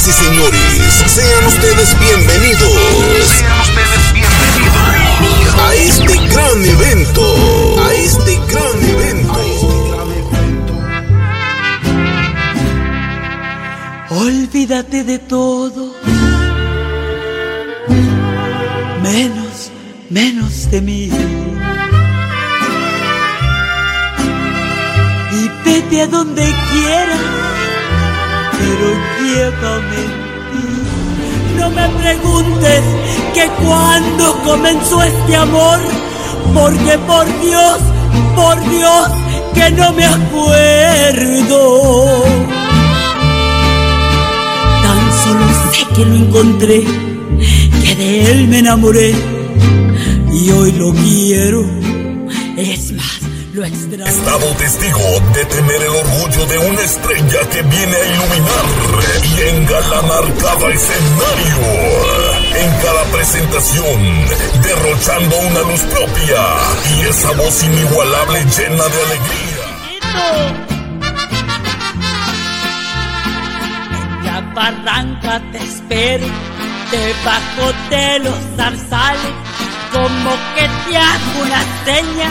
Señoras y señores, sean ustedes bienvenidos. Sean ustedes bienvenidos a este gran evento. A este gran evento. Olvídate de todo. Menos, menos de mí. Y vete a donde quieras, pero No me preguntes que cuando comenzó este amor, porque por Dios, por Dios, que no me acuerdo. Tan solo sé que lo encontré, que de él me enamoré y hoy lo quiero. Es más, lo extraño. Estado testigo de tener el orgullo de una estrella que viene a iluminar y engalanar cada escenario. En cada presentación, derrochando una luz propia y esa voz inigualable llena de alegría. En la barranca te espero, debajo de los zarzales, como que te hago una seña,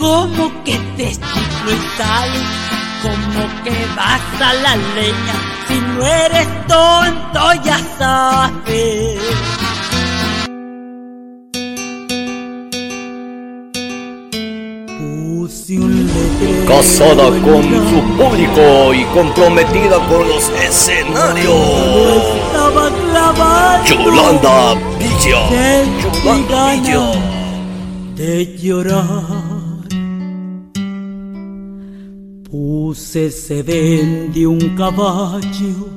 como que te chiflo y sale, como que vas a la leña, si no eres tonto ya sabes. Casada con su público y comprometida con los escenarios. estaba clavando Yolanda Villa. Yolanda Villa. de llorar. Puse ese de un caballo.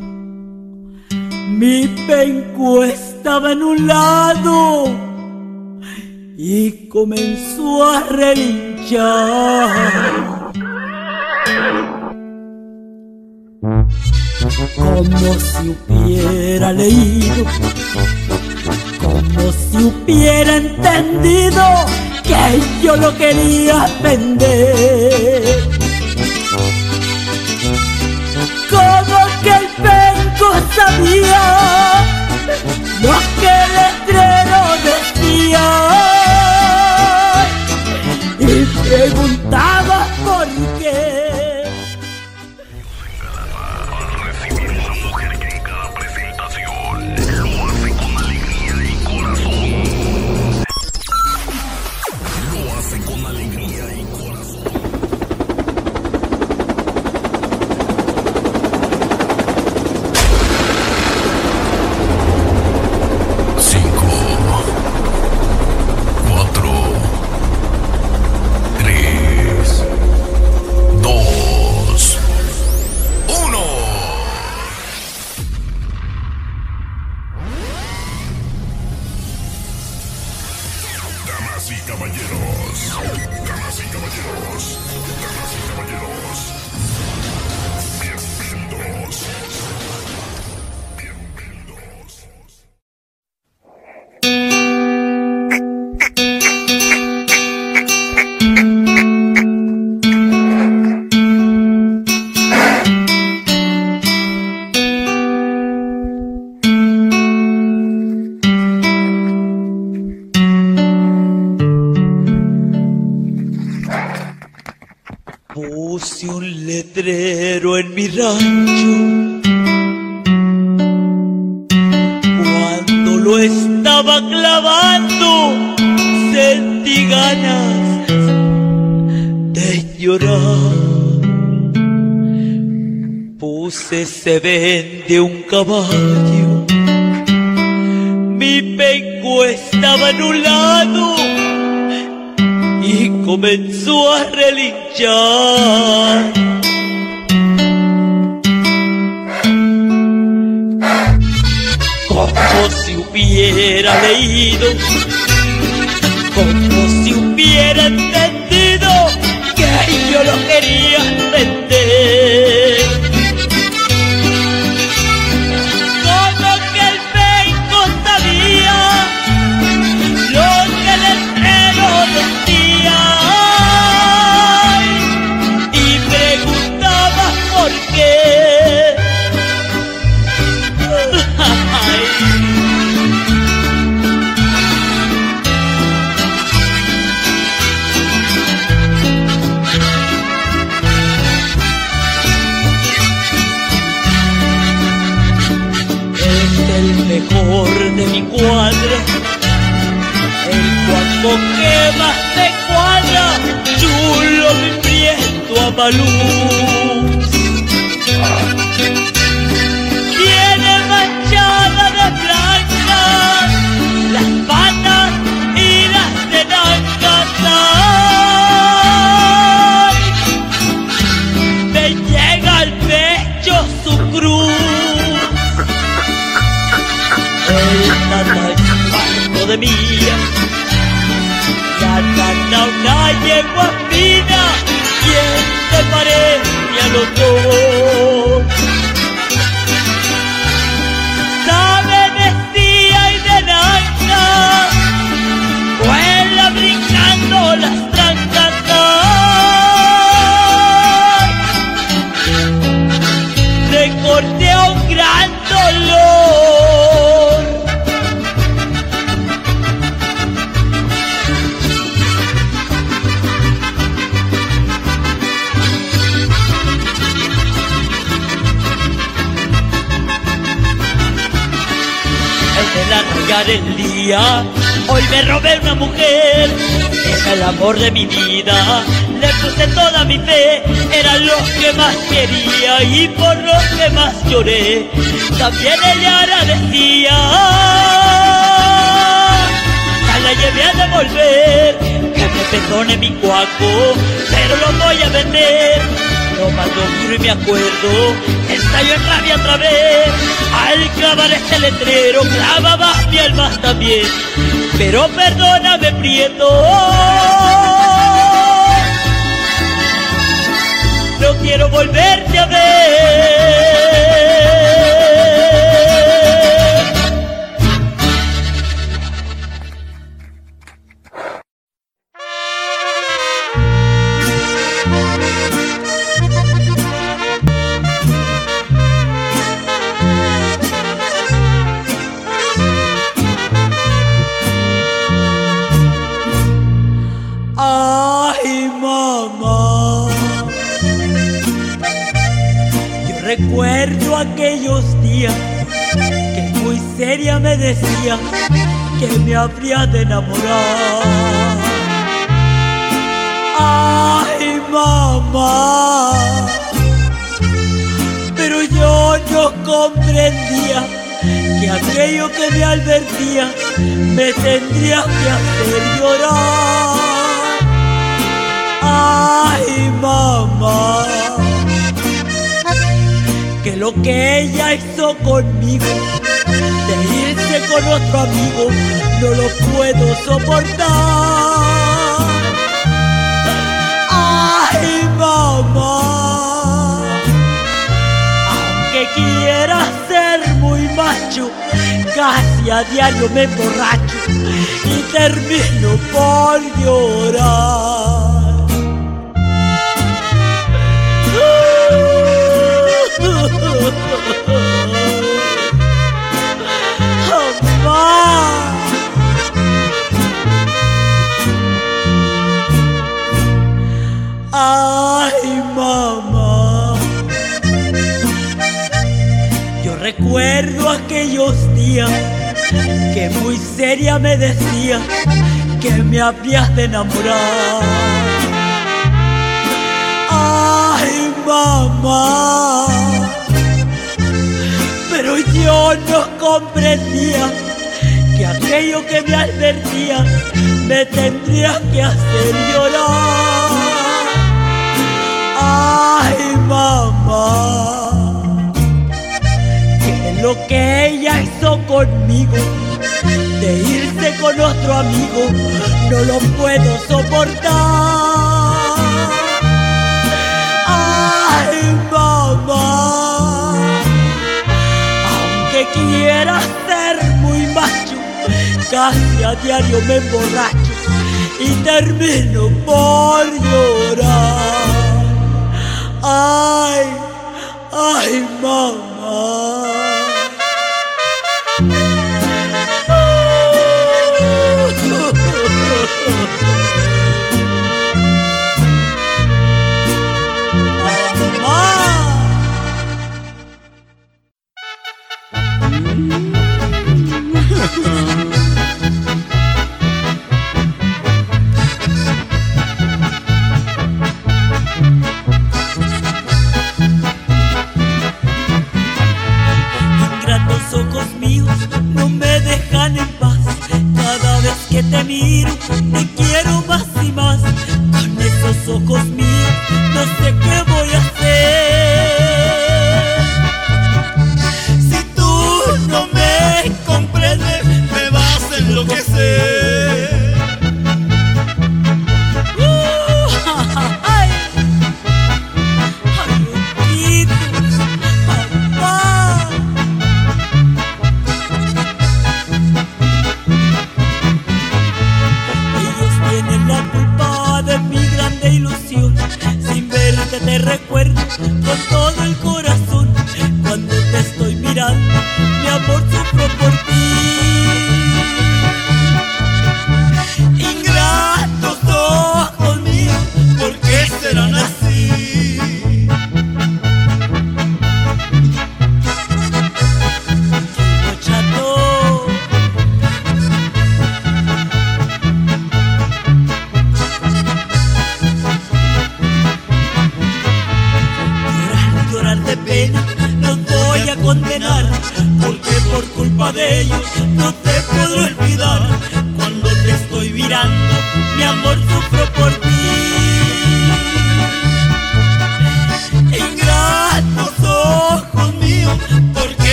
Mi penco estaba en un lado y comenzó a relinchar. Como si hubiera leído como si hubiera entendido que yo lo quería vender. Penco sabía lo que el letrero decía letrero en mi rancho cuando lo estaba clavando sentí ganas de llorar. Puse se vende un caballo, mi penco estaba en un lado y comenzó a relinchar. Como si hubiera leído, como si hubiera entendido que yo lo quería el mejor de mi cuadra, el cuanto que más te cuadra, chulo mi prieto a de mía. La una yegua fina. ¿Quién te parece a los el día, hoy me robé una mujer, es el amor de mi vida, le puse toda mi fe, era lo que más quería y por lo que más lloré, también ella agradecía. Ya la llevé a devolver, que me perdone mi cuaco, pero lo voy a vender. Duro y me acuerdo, ensayo en rabia otra vez. Al clavar este letrero, clavaba mi alma también. Pero perdóname, Prieto. No quiero volverte a ver. Decía que me habría de enamorar. Ay, mamá. Pero yo no comprendía que aquello que me advertía me tendría que hacer llorar. Ay, mamá, que lo que ella hizo conmigo, de irse con otro amigo, no lo puedo soportar. Ay, mamá, aunque quiera ser muy macho, casi a diario me emborracho y termino por llorar. recuerdo aquellos días que muy seria me decía que me habías de enamorar. Ay, mamá. Pero yo no comprendía que aquello que me advertía me tendría que hacer llorar. Ay, mamá, lo que ella hizo conmigo, de irse con otro amigo, no lo puedo soportar. Ay, mamá, aunque quiera ser muy macho, casi a diario me emborracho y termino por llorar. Ay, ay, mamá. en paz. Cada vez que te miro, te quiero más y más. Con esos ojos míos, no sé qué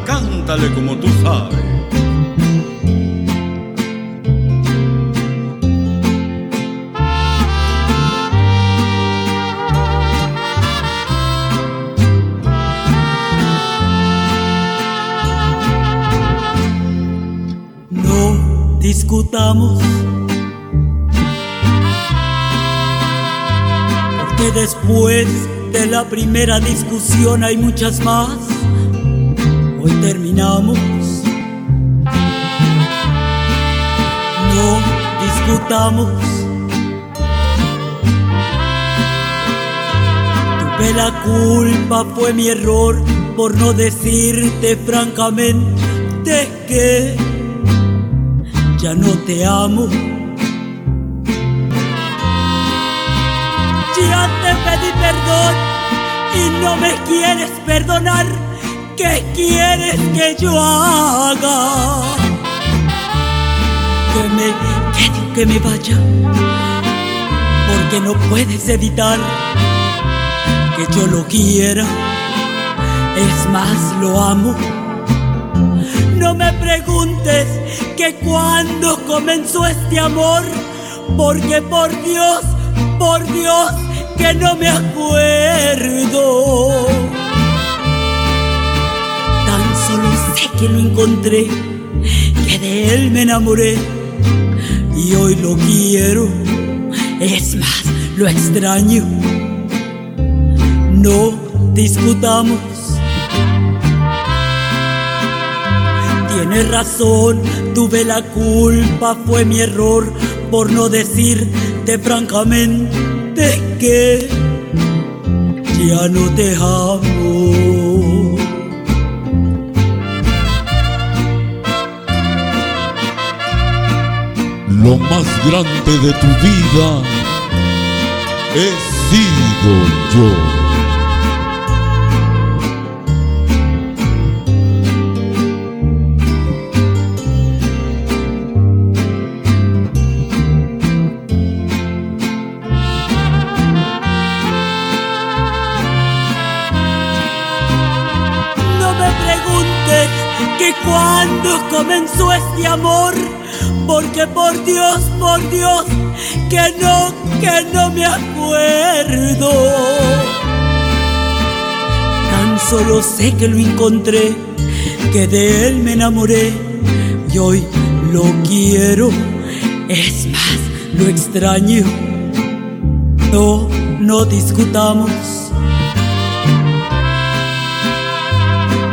cántale como tú sabes. No discutamos. Porque después de la primera discusión hay muchas más. Hoy terminamos. No discutamos. Tuve la culpa, fue mi error por no decirte francamente que ya no te amo. Ya te pedí perdón y no me quieres perdonar. ¿Qué quieres que yo haga? Que me quede, que me vaya, porque no puedes evitar que yo lo quiera. Es más, lo amo. No me preguntes que cuando comenzó este amor, porque por Dios, por Dios, que no me acuerdo. Que lo encontré, que de él me enamoré y hoy lo quiero. Es más, lo extraño. No discutamos. Tienes razón, tuve la culpa, fue mi error por no decirte francamente que ya no te amo. Lo más grande de tu vida he sido yo. No me preguntes que cuando comenzó este amor, porque por Dios, por Dios, que no, que no me acuerdo. Tan solo sé que lo encontré, que de él me enamoré y hoy lo quiero. Es más, lo extraño. No, no discutamos.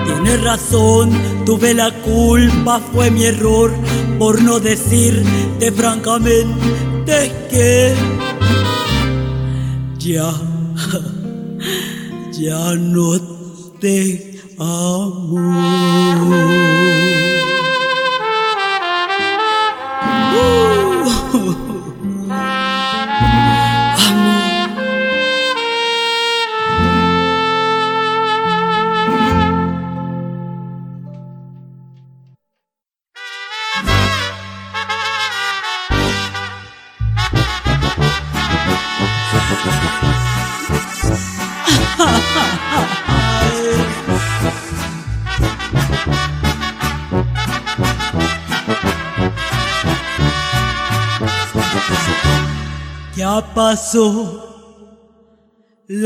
Tienes razón, tuve la culpa, fue mi error por no decirte francamente que ya, ya no te amo.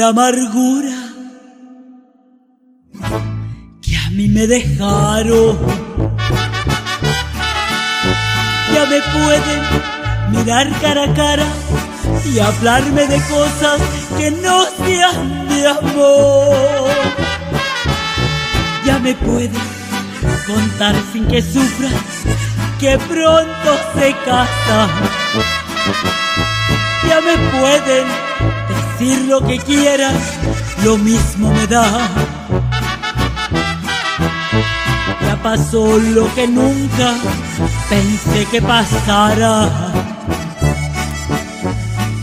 La amargura que a mí me dejaron. Ya me pueden mirar cara a cara y hablarme de cosas que no sean de amor. Ya me pueden contar sin que sufra que pronto se casan ya me pueden decir lo que quieran, lo mismo me da. Ya pasó lo que nunca pensé que pasara.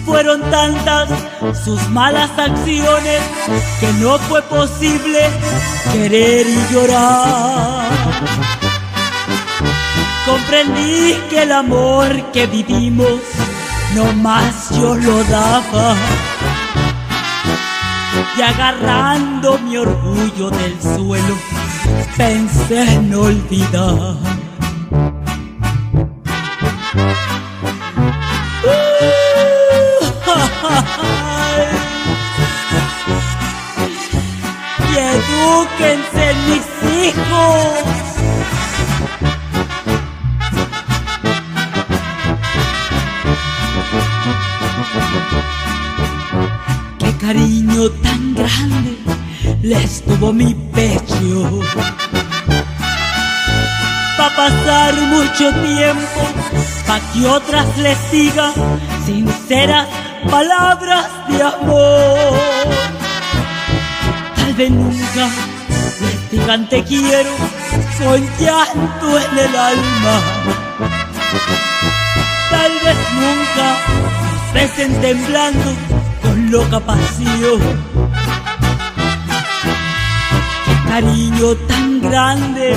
Fueron tantas sus malas acciones que no fue posible querer y llorar. Comprendí que el amor que vivimos no más yo lo daba. Y agarrando mi orgullo del suelo, pensé en olvidar. y edúquense mis hijos. Les tuvo mi pecho. Pa' pasar mucho tiempo, pa' que otras les digan sinceras palabras de amor. Tal vez nunca les digan te quiero con llanto en el alma. Tal vez nunca besen temblando con loca pasión. Cariño tan grande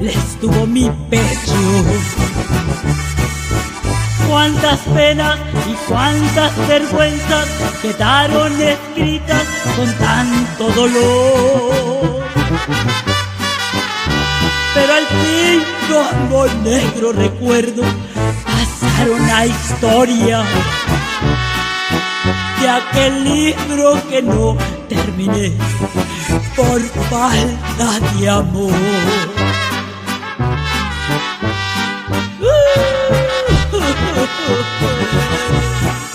les tuvo mi pecho. Cuántas penas y cuántas vergüenzas quedaron escritas con tanto dolor. Pero al fin como negro recuerdo pasaron a historia de aquel libro que no terminé por falta de amor.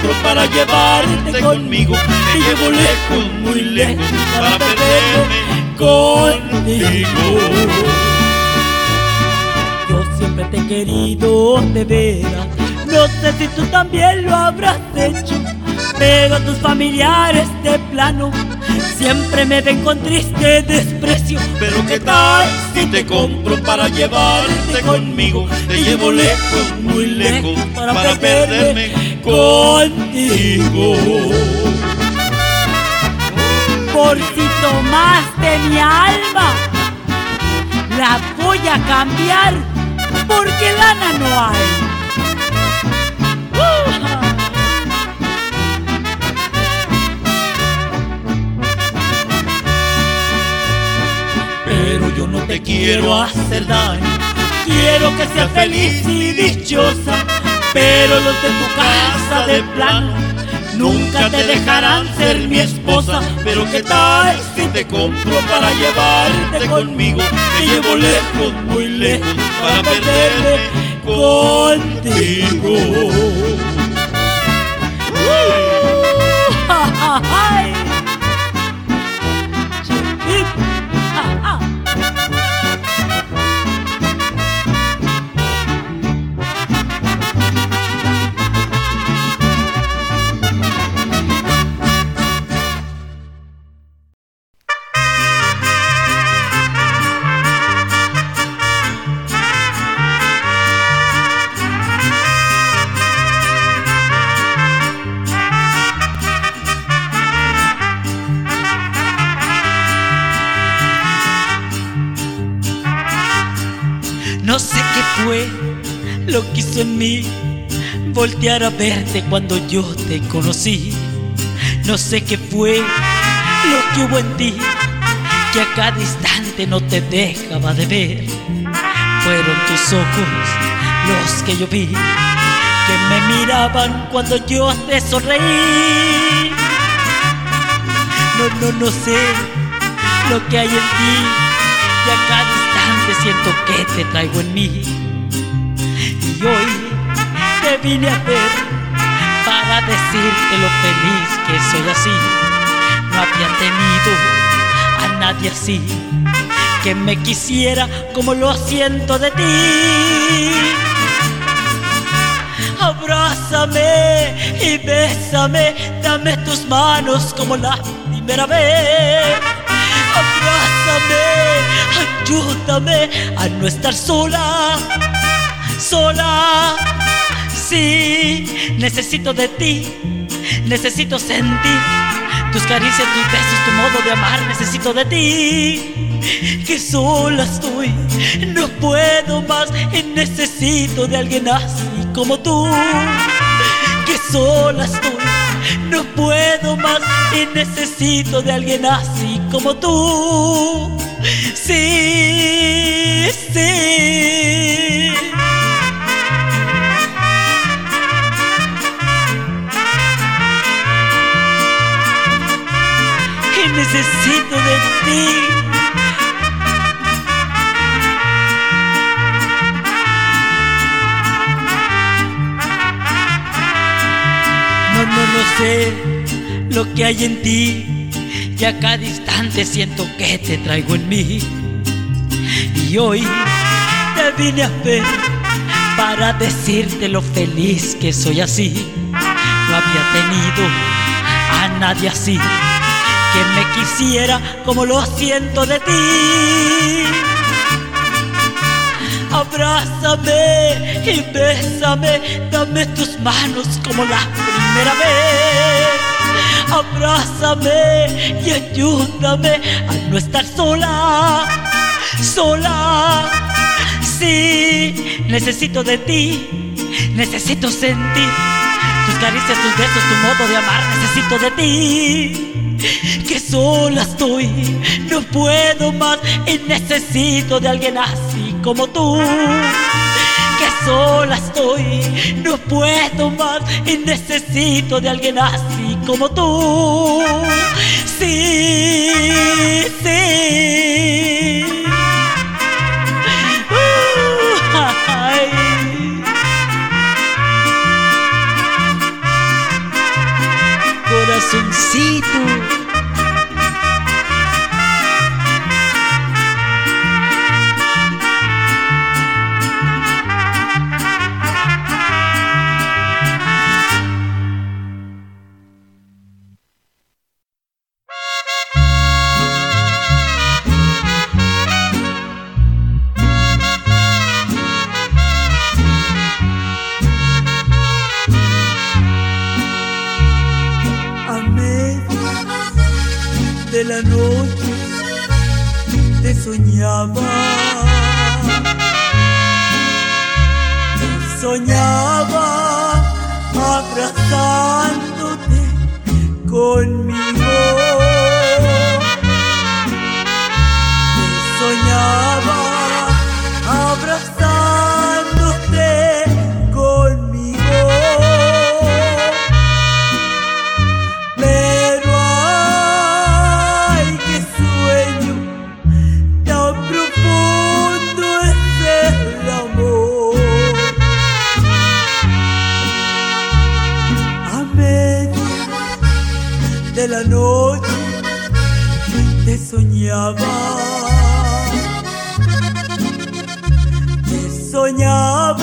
te compro para llevarte conmigo Te llevo lejos, muy lejos para perderme contigo Yo siempre te he querido de veras. No sé si tú también lo habrás hecho. Pero tus familiares de plano siempre me ven con triste desprecio. Pero qué tal si te compro para llevarte conmigo Te llevo lejos, muy lejos para perderme contigo. Amorcito más de mi alma, la voy a cambiar porque lana no hay. Pero yo no te quiero hacer daño, quiero que seas feliz y dichosa, pero los de tu casa de plano Nunca te dejarán ser mi esposa, pero qué tal si te compro para llevarte conmigo. Te llevo lejos, muy lejos, para perderme contigo. en mí voltear a verte cuando yo te conocí. No sé qué fue lo que hubo en ti que a cada instante no te dejaba de ver. Fueron tus ojos los que yo vi que me miraban cuando yo te sonreí. No, no, no sé lo que hay en ti que a cada instante siento que te traigo en mí y hoy te vine a ver para decirte lo feliz que soy así. No había tenido a nadie así que me quisiera como lo siento de ti. Abrázame y bésame, dame tus manos como la primera vez. Abrázame, ayúdame a no estar sola sola. Sí, necesito de ti, necesito sentir tus caricias, tus besos, tu modo de amar, necesito de ti. Que sola estoy, no puedo más y necesito de alguien así como tú. Que sola estoy, no puedo más y necesito de alguien así como tú. Sí, sí. De ti. No, no, no sé lo que hay en ti. Y a cada instante siento que te traigo en mí. Y hoy te vine a ver para decirte lo feliz que soy así. No había tenido a nadie así que me quisiera como lo siento de ti. Abrázame y bésame, dame tus manos como la primera vez. Abrázame y ayúdame a no estar sola, sola. Sí, necesito de ti, necesito sentir tus caricias, tus besos, tu modo de amar, necesito de ti que sola estoy, no puedo más y necesito de alguien así como tú. Que sola estoy, no puedo más y necesito de alguien así como tú. Sí, sí. corazoncito. rồi nhớ.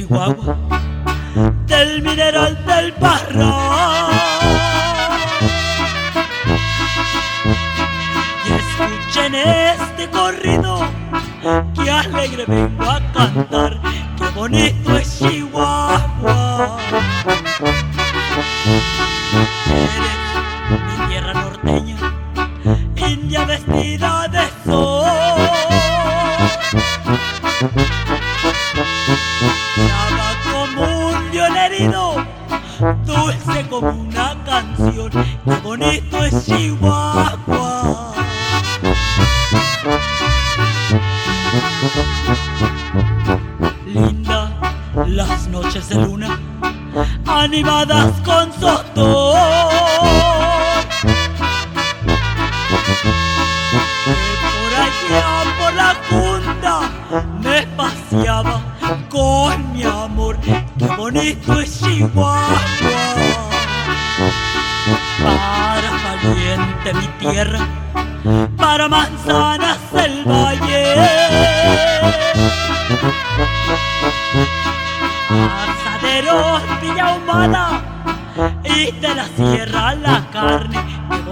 you, why, Linda, las noches de luna, animadas con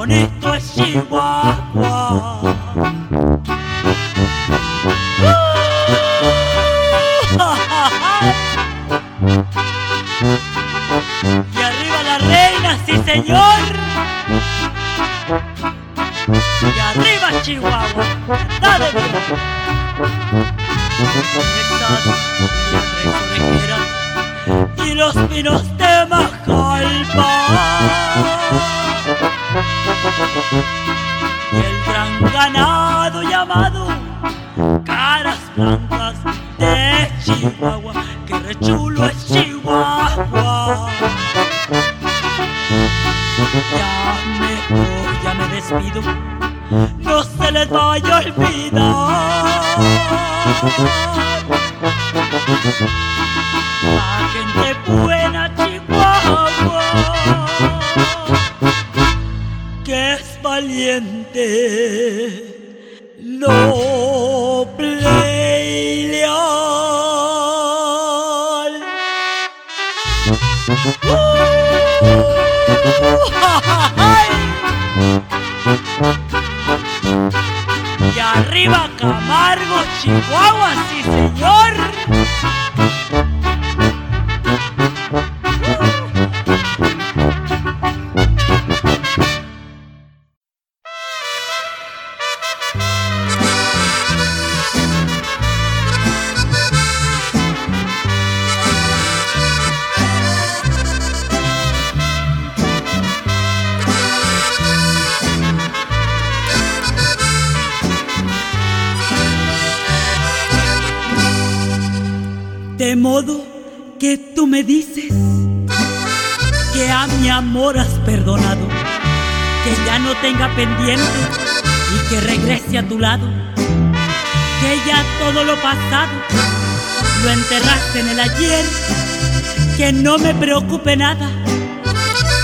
qué bonito La gente buena Chihuahua, que es valiente, noble y. Y arriba Camargo, Chihuahua, sí señor. Pasado lo enterraste en el ayer, que no me preocupe nada,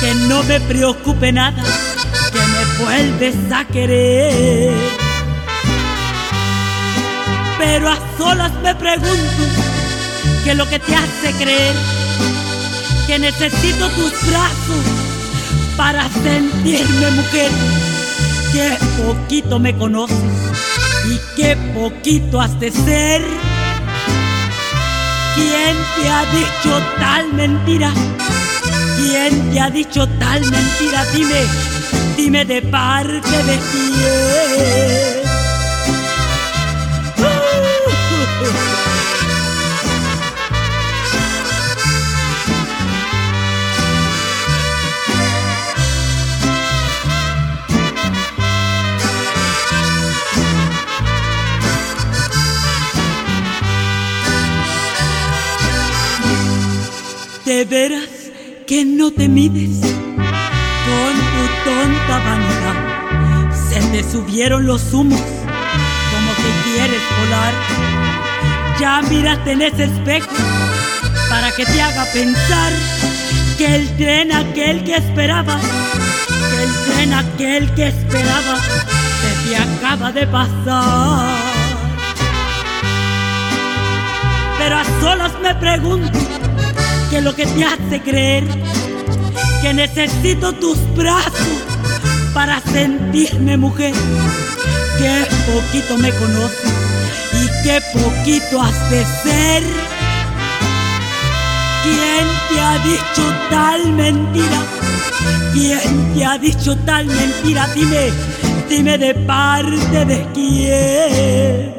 que no me preocupe nada, que me vuelves a querer. Pero a solas me pregunto, que lo que te hace creer que necesito tus brazos para sentirme mujer, que poquito me conoces y que poquito has de ser. ¿Quién te ha dicho tal mentira? ¿Quién te ha dicho tal mentira? Dime, dime de parte de quién. De veras que no te mides con tu tonta vanidad. Se te subieron los humos como que quieres volar. Ya mírate en ese espejo para que te haga pensar que el tren aquel que esperaba, que el tren aquel que esperaba, se te acaba de pasar. Pero a solas me pregunto que lo que te hace creer que necesito tus brazos para sentirme mujer, que poquito me conoces y que poquito has de ser. ¿Quién te ha dicho tal mentira? ¿Quién te ha dicho tal mentira? Dime, dime de parte de quién.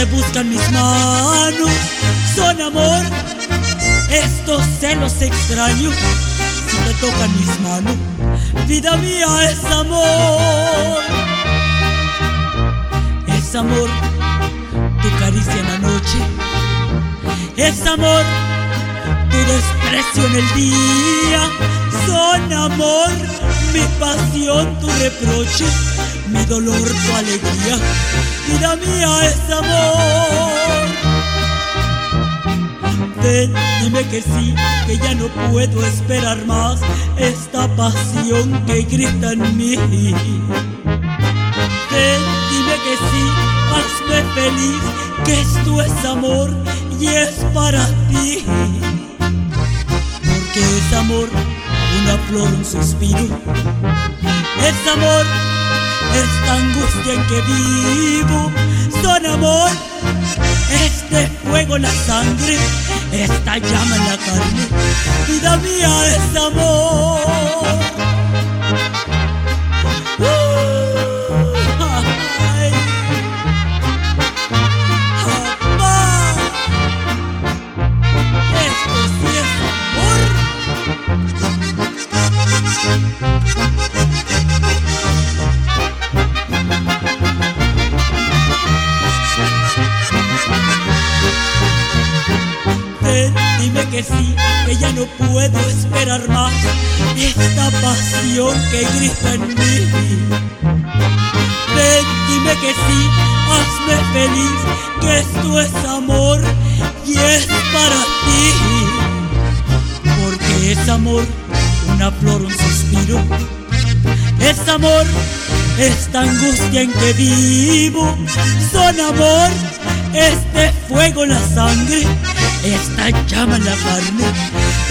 Te buscan mis manos. Son amor estos celos extraños si te tocan mis manos. Vida mía es amor. Es amor tu caricia en la noche. Es amor tu desprecio en el día. Son amor mi pasión, tu reproche, mi dolor, tu alegría. Vida mía es amor. Ven, dime que sí, que ya no puedo esperar más esta pasión que grita en mí. Ven, dime que sí, hazme feliz, que esto es amor y es para ti. Porque es amor una flor, un suspiro. Es amor, esta angustia en que vivo. Son amor, este fuego en la sangre, esta llama en la carne. Vida mía es amor. Esta pasión que grita en mí. Ven, dime que sí, hazme feliz, que esto es amor y es para ti. Porque es amor, una flor, un suspiro. Es amor, esta angustia en que vivo. Son amor, este fuego la sangre esta llama la carne,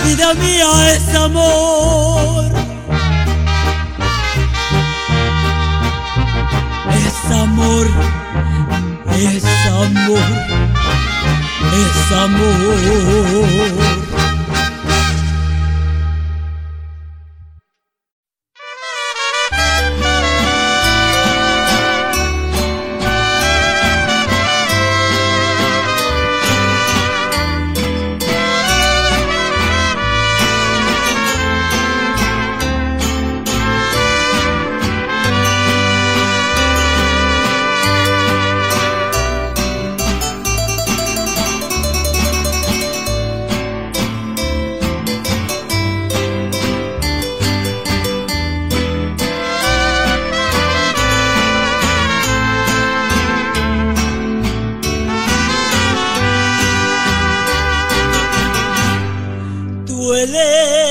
vida mía es amor. Es amor, es amor, es amor. Se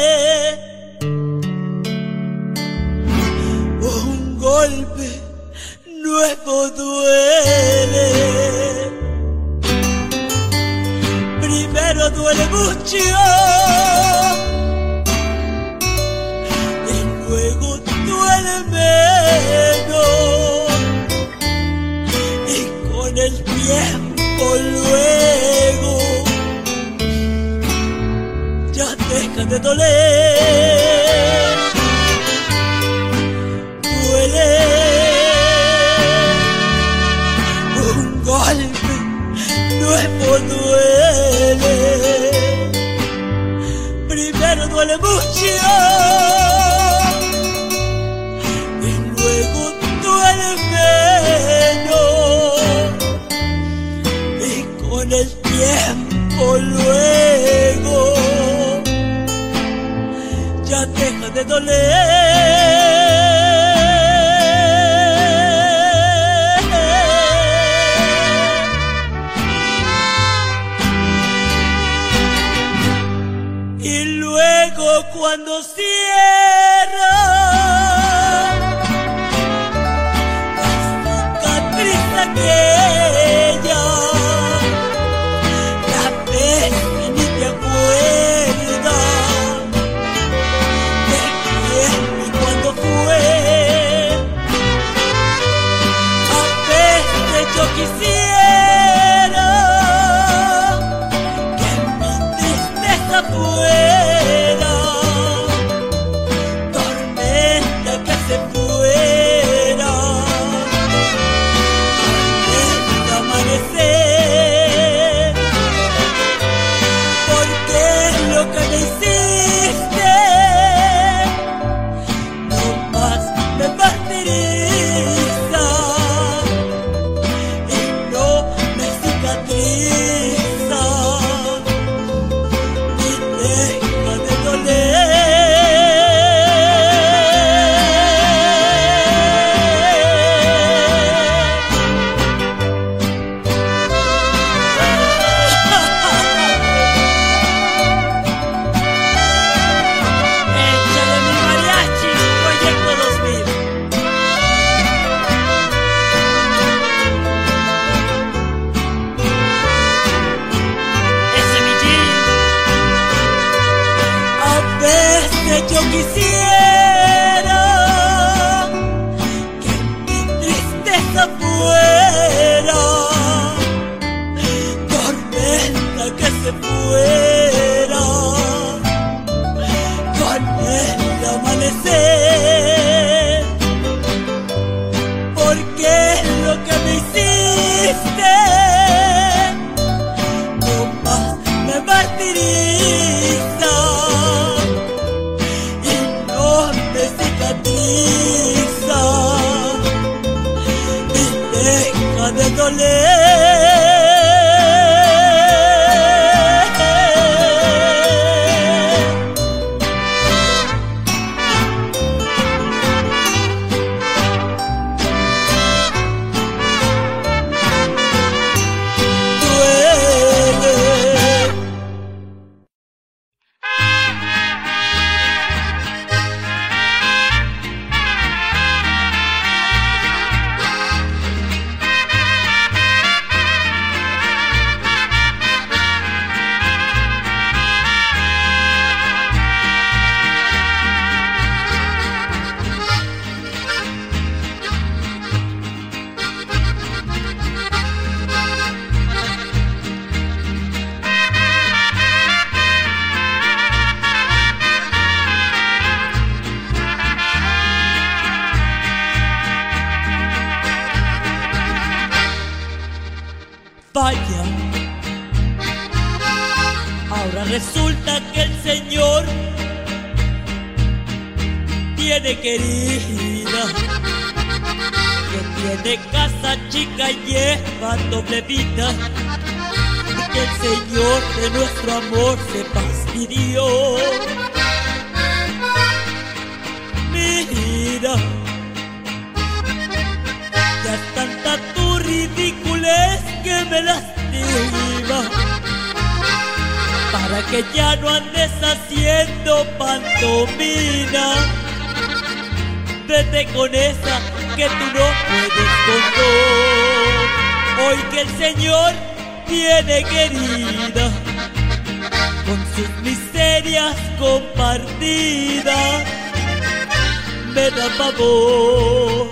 da pavor.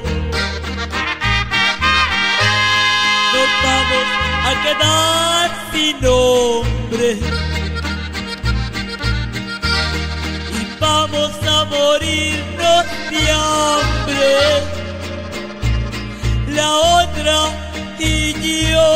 Nos vamos a quedar sin nombre y vamos a morirnos de hambre. La otra y yo.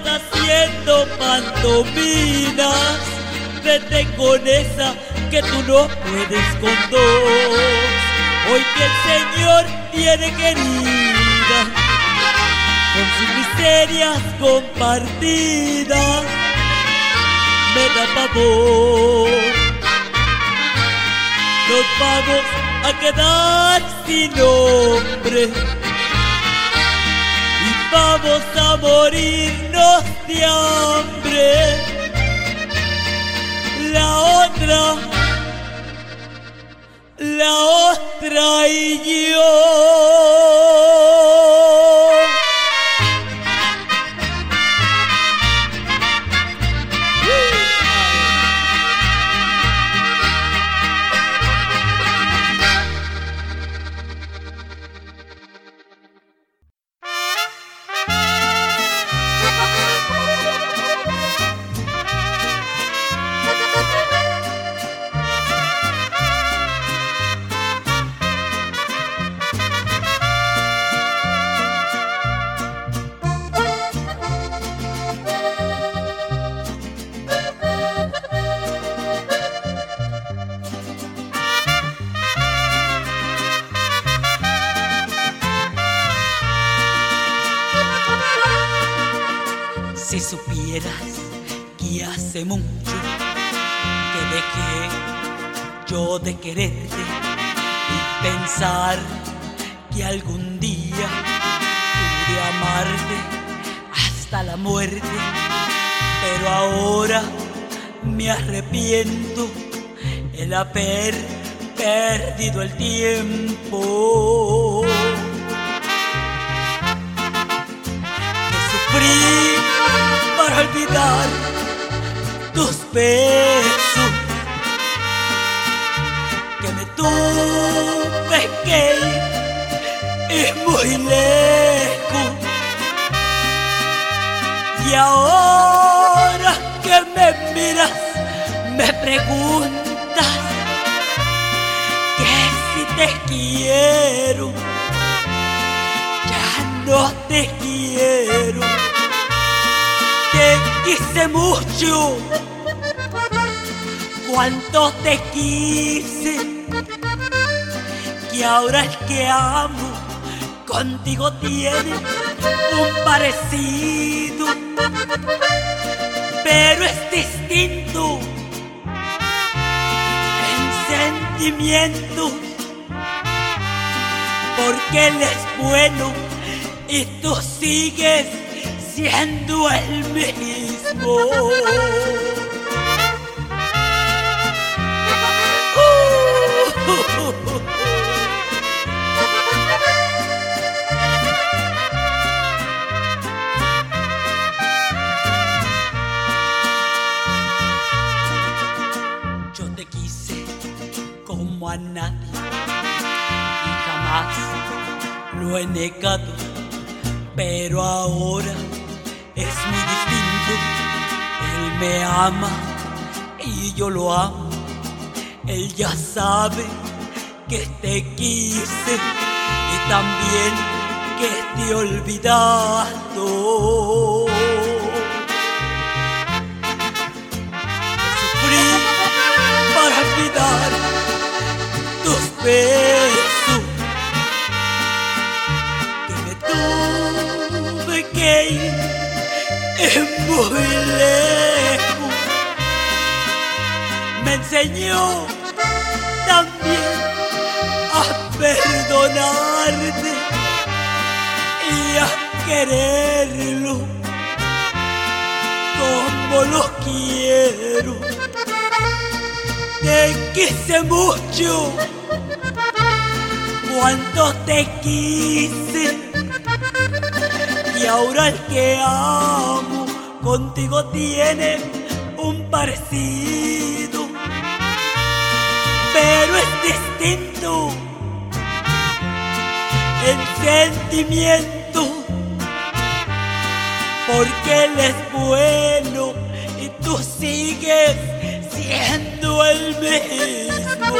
haciendo pantominas, vete con esa que tú no puedes con dos. Hoy que el Señor tiene querida, con sus miserias compartidas, me da pavor. nos vamos a quedar sin nombre y vamos a morirnos de hambre. La otra, la otra y yo. Y ahora que me miras, me preguntas que si te quiero, ya no te quiero. Te quise mucho, cuánto te quise, que ahora es que amo contigo tiene un parecido, pero es distinto en sentimiento, porque él es bueno y tú sigues siendo el mismo. A nadie y jamás lo he negado, pero ahora es muy distinto. Él me ama y yo lo amo. Él ya sabe que te quise y también que te he olvidado. Tus besos que me tuve que ir muy lejos. Me enseñó también a perdonarte y a quererlo como lo quiero. Te quise mucho, cuánto te quise. Y ahora el que amo contigo tiene un parecido, pero es distinto el sentimiento, porque él es bueno y tú sigues siendo el mismo.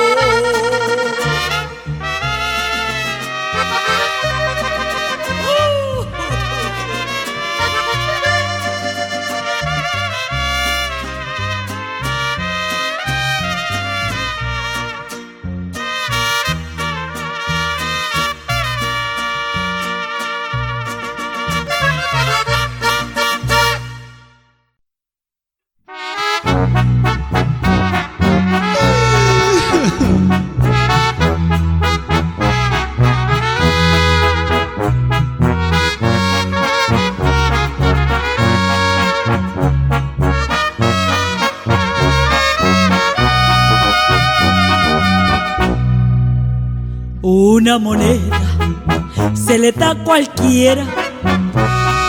Cualquiera,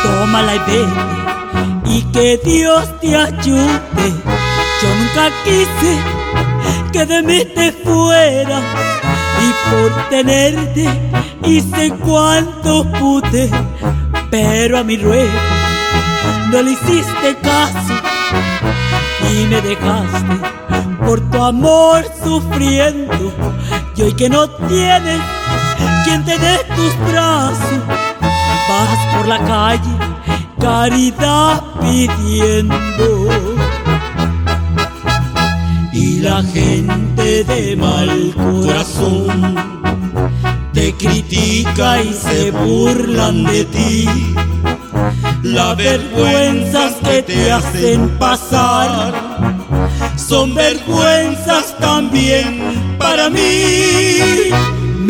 tómala y vete y que Dios te ayude. Yo nunca quise que de mí te fuera y por tenerte hice cuanto pude, pero a mi ruego no le hiciste caso y me dejaste por tu amor sufriendo. Y hoy que no tienes quien te dé tus brazos vas por la calle caridad pidiendo y la gente de mal corazón te critica y se burlan de ti las vergüenzas que te hacen pasar son vergüenzas también para mí.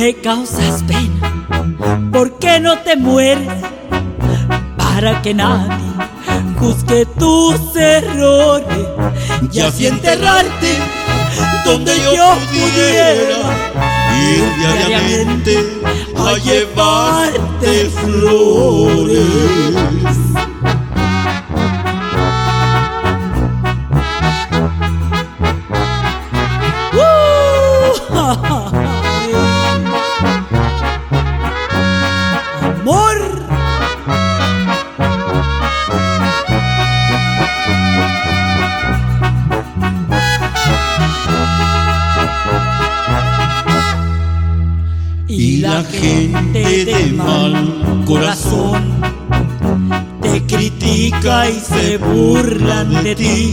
Me causas pena, ¿por qué no te mueres? Para que nadie juzgue tus errores y así enterrarte donde yo pudiera ir diariamente a llevarte flores. Mal corazón te critica y se burlan de ti.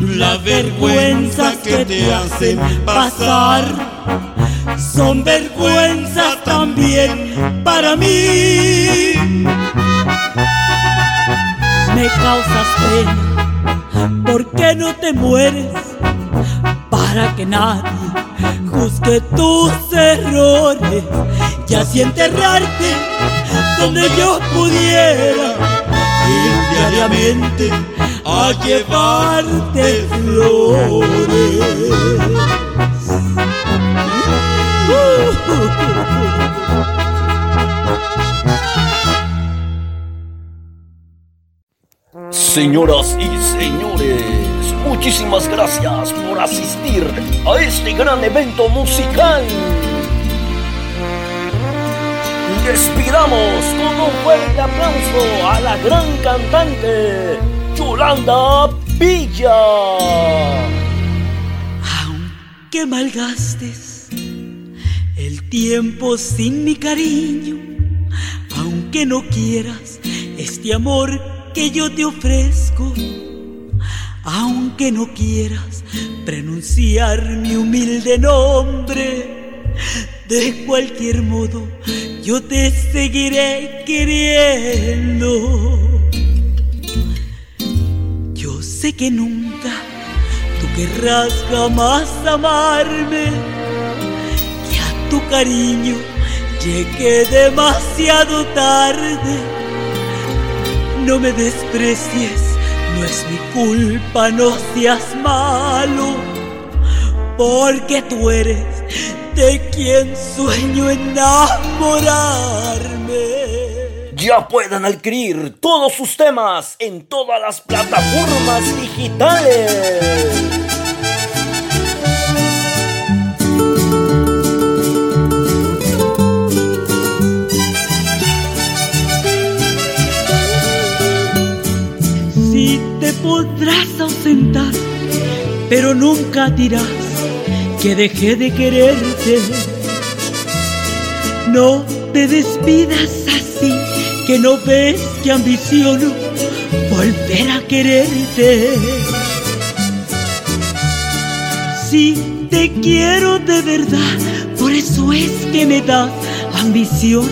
La vergüenza que te hacen pasar son vergüenzas también para mí. Me causas pena, ¿por qué no te mueres? Para que nadie juzgue tus errores y así enterrarte donde yo pudiera ir diariamente a llevarte flores. Señoras y señores, muchísimas gracias por asistir a este gran evento musical. Despidamos con un fuerte aplauso a la gran cantante Yolanda Villa. Aunque malgastes el tiempo sin mi cariño, aunque no quieras este amor que yo te ofrezco, aunque no quieras pronunciar mi humilde nombre, de cualquier modo yo te seguiré queriendo. Yo sé que nunca tú querrás jamás amarme, que a tu cariño llegué demasiado tarde. No me desprecies no es mi culpa, no seas malo, porque tú eres de quien sueño enamorarme. Ya pueden adquirir todos sus temas en todas las plataformas digitales. podrás ausentar, pero nunca dirás que dejé de quererte. No te despidas así, que no ves que ambiciono volver a quererte. Si te quiero de verdad, por eso es que me das ambición,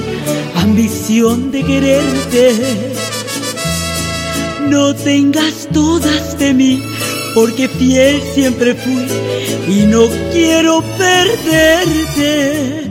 ambición de quererte. No tengas dudas de mí, porque fiel siempre fui y no quiero perderte.